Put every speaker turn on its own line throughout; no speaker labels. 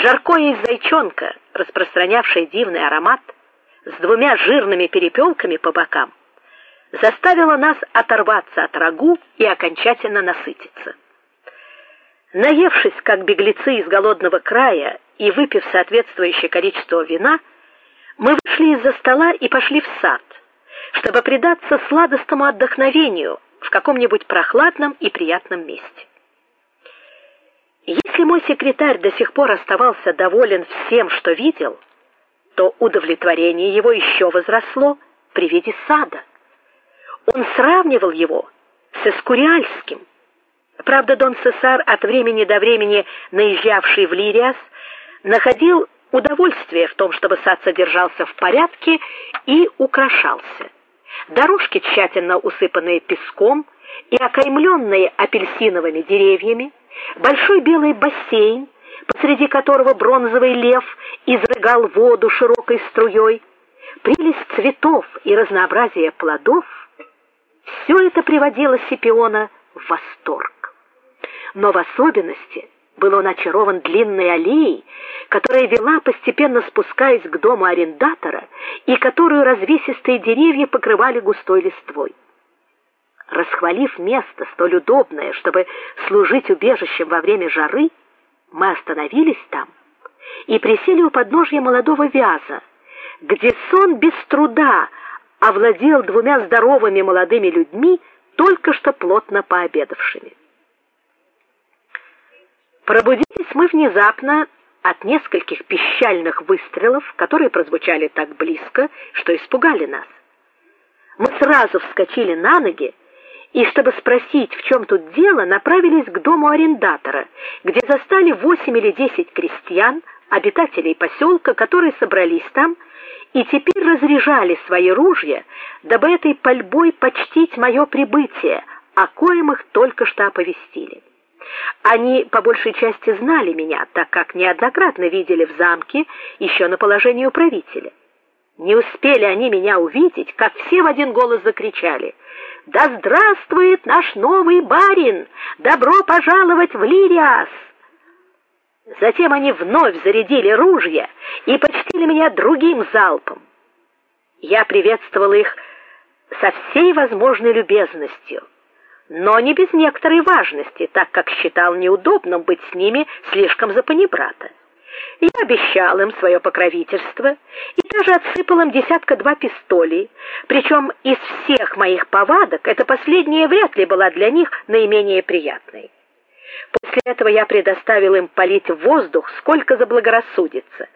Жаркое из зайчонка, распространявшее дивный аромат, с двумя жирными перепелками по бокам, заставило нас оторваться от рагу и окончательно насытиться. Наевшись, как беглецы из голодного края, и выпив соответствующее количество вина, мы вышли из-за стола и пошли в сад, чтобы предаться сладостному отдохновению в каком-нибудь прохладном и приятном месте. Если мой секретарь до сих пор оставался доволен всем, что видел, то удовлетворение его еще возросло при виде сада. Он сравнивал его с Эскуриальским. Правда, Дон Цесар, от времени до времени наезжавший в Лириас, находил удовольствие в том, чтобы сад содержался в порядке и украшался. Дорожки тщательно усыпанные песком и окаймленные апельсиновыми деревьями, большой белый бассейн, посреди которого бронзовый лев изрыгал воду широкой струей, прелесть цветов и разнообразие плодов все это приводило Сипиона в восторг. Но в особенности был он очарован длинной аллеей, которая вела постепенно спускаясь к дому арендатора и которую развесистые деревья покрывали густой листвой. Расхвалив место столь удобное, чтобы служить убежищем во время жары, мы остановились там и присели у подножья молодого вяза, где сон без труда овладел двумя здоровыми молодыми людьми, только что плотно пообедавшими. Пробудились мы внезапно от нескольких пищальных выстрелов, которые прозвучали так близко, что испугали нас. Мы сразу вскочили на ноги и, чтобы спросить, в чем тут дело, направились к дому арендатора, где застали восемь или десять крестьян, обитателей поселка, которые собрались там и теперь разряжали свои ружья, дабы этой пальбой почтить мое прибытие, о коем их только что оповестили. Они по большей части знали меня, так как неоднократно видели в замке еще на положении управителя. Не успели они меня увидеть, как все в один голос закричали: "Да здравствует наш новый барин! Добро пожаловать в Лириас!" Затем они вновь зарядили ружья и почтили меня другим залпом. Я приветствовал их со всей возможной любезностью но не без некоторой важности, так как считал неудобным быть с ними слишком за панибрата. Я обещал им свое покровительство и даже отсыпал им десятка-два пистолей, причем из всех моих повадок эта последняя вряд ли была для них наименее приятной. После этого я предоставил им полить в воздух сколько заблагорассудится,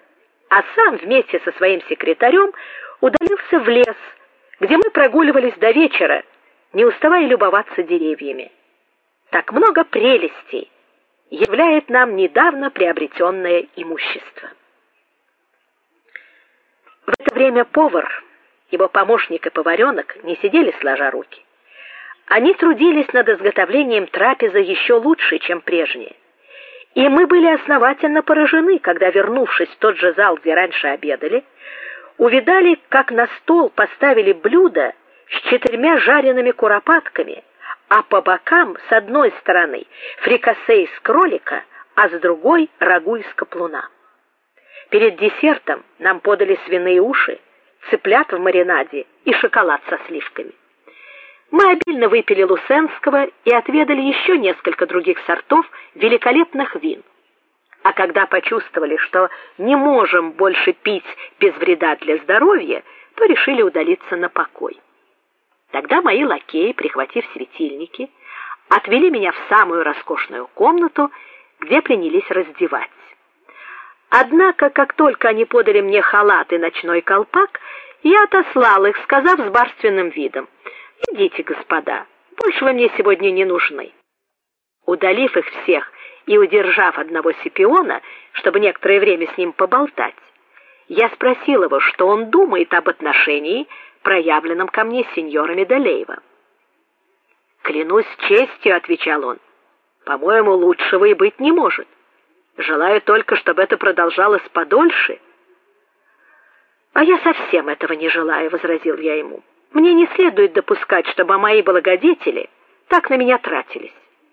а сам вместе со своим секретарем удалился в лес, где мы прогуливались до вечера не уставая любоваться деревьями. Так много прелестей являет нам недавно приобретенное имущество. В это время повар, его помощник и поваренок не сидели сложа руки. Они трудились над изготовлением трапезы еще лучше, чем прежние. И мы были основательно поражены, когда, вернувшись в тот же зал, где раньше обедали, увидали, как на стол поставили блюда с четырьмя жареными куропатками, а по бокам с одной стороны фрикасе из кролика, а с другой рагу из каплуна. Перед десертом нам подали свиные уши, цыплят в маринаде и шоколад со сливками. Мы обильно выпили лусенского и отведали еще несколько других сортов великолепных вин. А когда почувствовали, что не можем больше пить без вреда для здоровья, то решили удалиться на покой. Тогда мои лакеи, прихватив светильники, отвели меня в самую роскошную комнату, где принялись раздевать. Однако, как только они подали мне халат и ночной колпак, я отослал их, сказав с барственным видом: "Идите, господа, больше вы мне сегодня не нужны". Удалив их всех и удержав одного Сипиона, чтобы некоторое время с ним поболтать, я спросил его, что он думает об отношении, проявленном ко мне сеньором Медалеева. "Клянусь честью", отвечал он. "По-моему, лучшего и быть не может. Желаю только, чтобы это продолжалось подольше". "А я совсем этого не желаю", возразил я ему. "Мне не следует допускать, чтобы мои благодетели так на меня тратились.